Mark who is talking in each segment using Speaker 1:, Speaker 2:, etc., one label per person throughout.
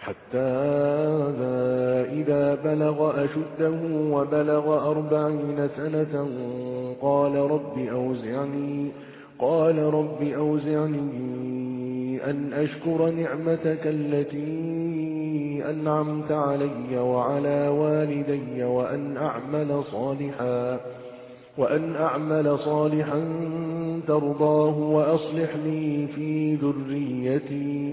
Speaker 1: حتى إذا بلغ أشده وبلغ أربعين سنة قال رب أوزعني قال رب أوزعني أن أشكر نعمتك التي أنعمت علي وعلى والدي وأن أعمل صالحا وأن أعمل صالحا ترضاه وأصلح لي في ذريتي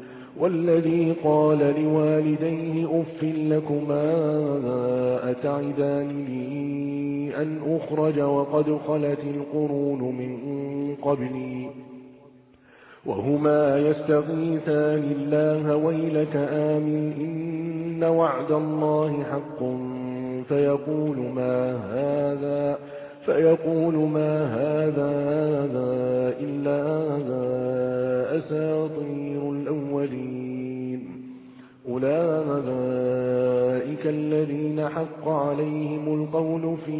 Speaker 1: والذي قال لوالديه أف لكما أتعدانني أن أخرج وقد خلت القرون من قبلي وهما يستغيثان الله ويلك آمن إن وعد الله حق فيقول ما هذا فيقول ما هذا إلا هذا أساطير الذين حق عليهم القول في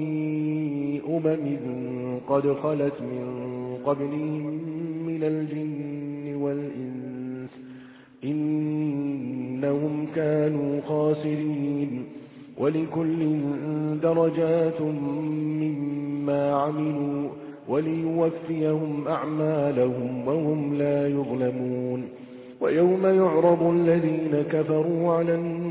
Speaker 1: أمم قد خلت من قبلهم من الجن والإنس إنهم كانوا خاسرين ولكل درجات مما عملوا وليوفيهم أعمالهم وهم لا يظلمون ويوم يعرض الذين كفروا على النار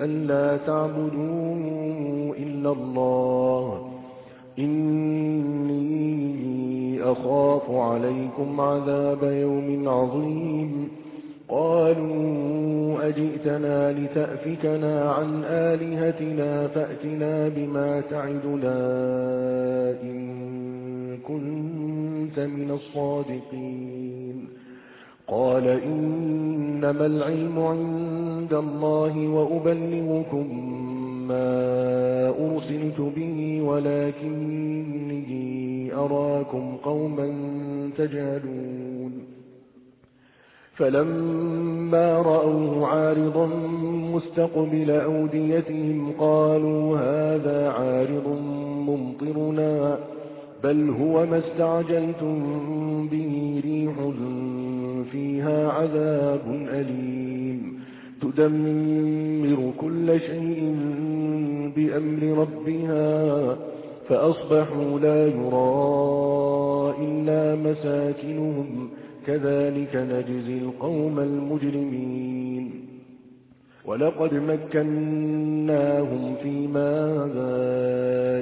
Speaker 1: أَلَّا تَعْبُدُوا إِلَّا اللَّهَ إِنِّي أَخَافُ عَلَيْكُمْ عَذَابَ يَوْمٍ عَظِيمٍ قَالُوا أَجِئْتَنَا لِتَأْفِكَنَا عَنْ آلِهَتِنَا فَأْتِنَا بِمَا تَعِدُنَا إِن كُنتَ مِنَ الصَّادِقِينَ قَالَ إِنَّمَا الْعِلْمُ عند عِندَ اللَّهِ وَأُبَلِّغُكُم مَّا أُرْسِلْتُ بِهِ وَلَكِنِّي أَرَاكُمْ قَوْمًا تَجْهَلُونَ فَلَمَّا رَأَوْهُ عَارِضًا مُسْتَقْبِلَ أَوْدِيَتِهِمْ قَالُوا هَذَا عَارِضٌ مُمْطِرُنَا بل هو ما استعجلتم به ريح فيها عذاب أليم تدمر كل شيء بأمر ربها فأصبحوا لا يرى إلا مساكنهم كذلك نجزي القوم المجرمين ولقد مكناهم في ماذا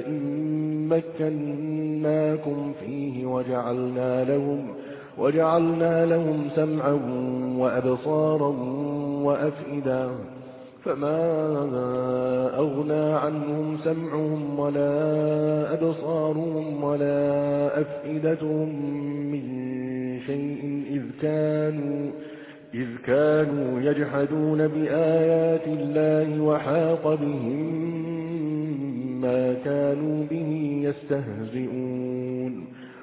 Speaker 1: إن مكناكم فيه وجعلنا لهم وجعلنا لهم سمعا وأبصارا وأفئدا فما أغنى عنهم سمعهم ولا أبصارهم ولا أفئدتهم من شيء إذ كانوا إذ كانوا يجحدون بآيات الله وحاق بهم ما كانوا به يستهزئون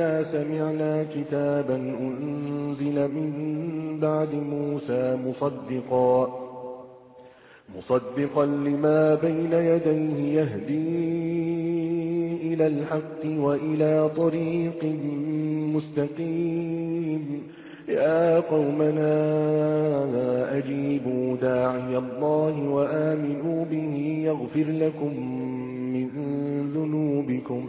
Speaker 1: إِنَّا سَمِعْنَا كِتَابًا أُنْزِلَ مِنْ بَعْدِ مُوسَى مُصَدِّقًا مُصَدِّقًا لِمَا بَيْنَ يَدَيْهِ يَهْدِي إِلَى الْحَقِّ وَإِلَى طَرِيقٍ مُسْتَقِيمٍ يَا قَوْمَنَا أَجِيبُوا دَاعِيَ اللَّهِ وَآمِنُوا بِهِ يَغْفِرْ لَكُمْ مِنْ ذُنُوبِكُمْ